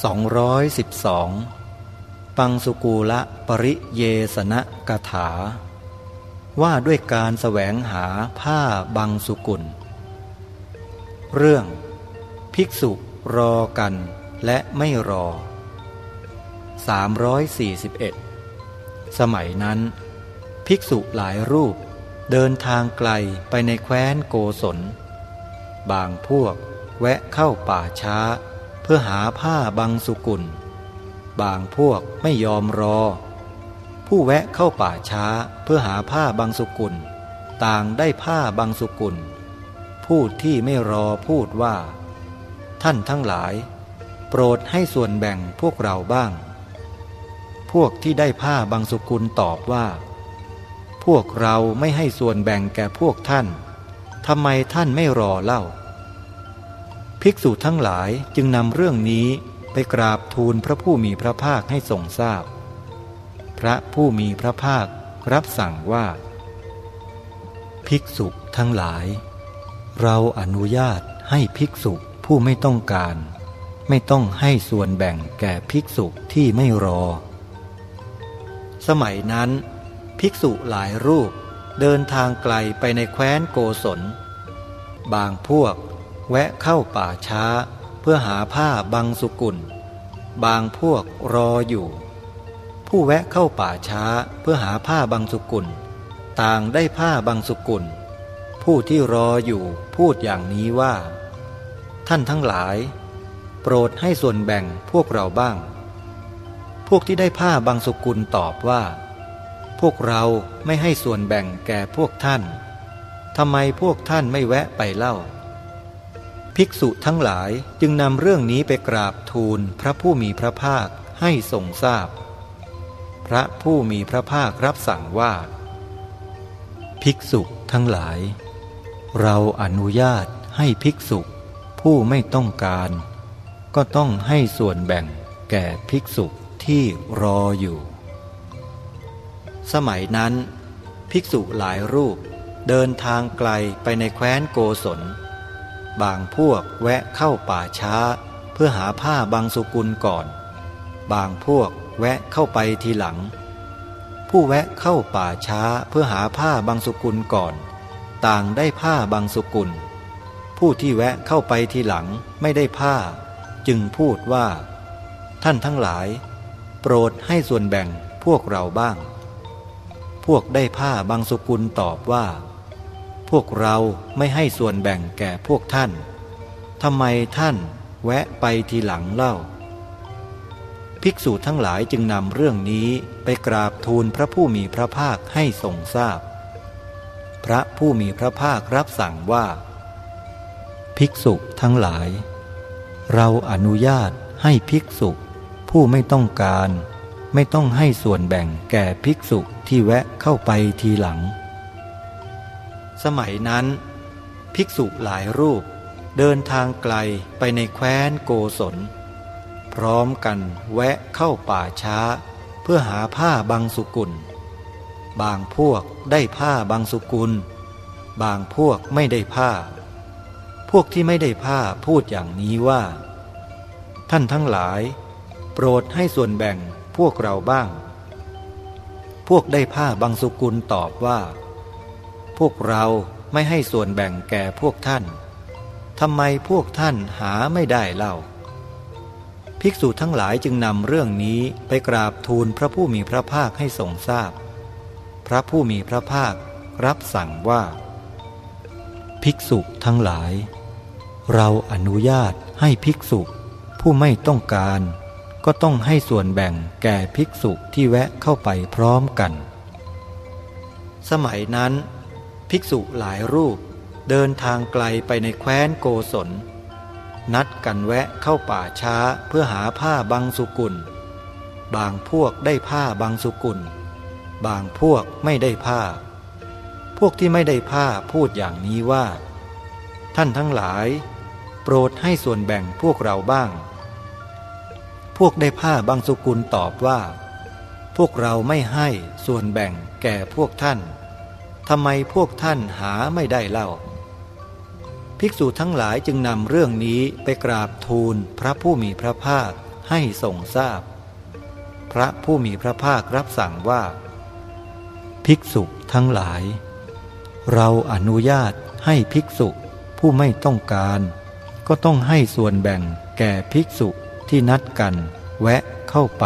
212 ปังสุกูละปริเยสนะกถา ว่าด้วยการแสวงหาผ้าบังสุกุล เรื่อง ภิกษุรอกันและไม่รอ 341 สมัยนั้น ภิกษุหลายรูปเดินทางไกลไปในแคว้นโกศล บางพวกแวะเข้าป่าช้า พื่อหาผ้าบางสุกุล บางพวกไม่ยอมรอ ผู้แวะเข้าป่าช้าเพื่อหาผ้าบางสุกุล ต่างได้ผ้าบางสุกุล พูดที่ไม่รอพูดว่า ท่านทั้งหลาย โปรดให้ส่วนแบ่งพวกเราบ้าง พวกที่ได้ผ้าบางสุกุลตอบว่า พวกเราไม่ให้ส่วนแบ่งแก่พวกท่านทำไมท่านไม่รอเล่า ภิกษุทั้งหลายจึงนำเรื่องนี้ไปกราบทูลพระผู้มีพระภาคให้ทรงทราบพพระผู้มีพระภาครับสั่งว่า ภิกษุทั้งหลาย เราอนุญาตให้ภิกษุผู้ไม่ต้องการ ไม่ต้องให้ส่วนแบ่งแก่ภิกษุที่ไม่รอ สมัยนั้น ภิกษุหลายรูปเดินทางไกลไปในแคว้นโกศล บางพวก แวะเข้าป่าช้า เพื่อหาผ้าบางสุกุล บางพวกรออยู่ ผู้แวะเข้าป่าช้าเพื่อหาผ้าบางสุกุล ต่างได้ผ้าบางสุกุล ผู้ที่รออยู่พูดอย่างนี้ว่า ท่านทั้งหลาย โปรดให้ส่วนแบ่งพวกเราบ้าง พวกที่ได้ผ้าบางสุกุลตอบว่า พวกเราไม่ให้ส่วนแบ่งแก่พวกท่านทำไมพวกท่านไม่แวะไปเล่า ภิกษุทั้งหลายจึงนำเรื่องนี้ไปกราบทูลพระผู้มีพระภาคให้ทรงทราบพพระผู้มีพระภาครับสั่งว่า ภิกษุทั้งหลาย เราอนุญาตให้ภิกษุผู้ไม่ต้องการ ก็ต้องให้ส่วนแบ่งแก่ภิกษุที่รออยู่ สมัยนั้น ภิกษุหลายรูปเดินทางไกลไปในแคว้นโกศล บางพวกแวะเข้าป่าช้า เพื่อหาผ้าบางสุกุลก่อน บางพวกแวะเข้าไปทีหลัง ผู้แวะเข้าป่าช้าเพื่อหาผ้าบางสุกุลก่อน ต่างได้ผ้าบางสุกุล ผู้ที่แวะเข้าไปทีหลังไม่ได้ผ้า จึงพูดว่า ท่านทั้งหลาย โปรดให้ส่วนแบ่งพวกเราบ้าง พวกได้ผ้าบางสุกุลตอบว่า พวกเราไม่ให้ส่วนแบ่งแก่พวกท่านทำไมท่านแวะไปทีหลังเล่า ภิกษุทั้งหลายจึงนำเรื่องนี้ไปกราบทูลพระผู้มีพระภาคให้ทรงทราบพพระผู้มีพระภาครับสั่งว่า ภิกษุทั้งหลาย เราอนุญาตให้ภิกษุ ผู้ไม่ต้องการ ไม่ต้องให้ส่วนแบ่งแก่ภิกษุที่แวะเข้าไปทีหลัง สมัยนั้น ภิกษุหลายรูปเดินทางไกลไปในแคว้นโกศล พร้อมกันแวะเข้าป่าช้า เพื่อหาผ้าบางสุกุล บางพวกได้ผ้าบางสุกุล บางพวกไม่ได้ผ้า พวกที่ไม่ได้ผ้าพูดอย่างนี้ว่า ท่านทั้งหลาย โปรดให้ส่วนแบ่งพวกเราบ้าง พวกได้ผ้าบางสุกุลตอบว่า พวกเราไม่ให้ส่วนแบ่งแก่พวกท่านทำไมพวกท่านหาไม่ได้เล่า ภิกษุทั้งหลายจึงนำเรื่องนี้ไปกราบทูลพระผู้มีพระภาคให้ทรงทราบพพระผู้มีพระภาครับสั่งว่า ภิกษุทั้งหลาย เราอนุญาตให้ภิกษุผู้ไม่ต้องการ ก็ต้องให้ส่วนแบ่งแก่ภิกษุที่แวะเข้าไปพร้อมกัน สมัยนั้น ภิกษุหลายรูป เดินทางไกลไปในแคว้นโกศล นัดกันแวะเข้าป่าช้าเพื่อหาผ้าบางสุกุล บางพวกได้ผ้าบางสุกุล บางพวกไม่ได้ผ้า พวกที่ไม่ได้ผ้าพูดอย่างนี้ว่า ท่านทั้งหลาย โปรดให้ส่วนแบ่งพวกเราบ้าง พวกได้ผ้าบางสุกุลตอบว่า พวกเราไม่ให้ส่วนแบ่งแก่พวกท่าน ทำไมพวกท่านหาไม่ได้เล่า ภิกษุทั้งหลายจึงนำเรื่องนี้ไปกราบทูลพระผู้มีพระภาคให้ทรงทราบพระผู้มีพระภาครับสั่งว่า ภิกษุทั้งหลาย เราอนุญาตให้ภิกษุผู้ไม่ต้องการ ก็ต้องให้ส่วนแบ่งแก่ภิกษุที่นัดกันแวะเข้าไป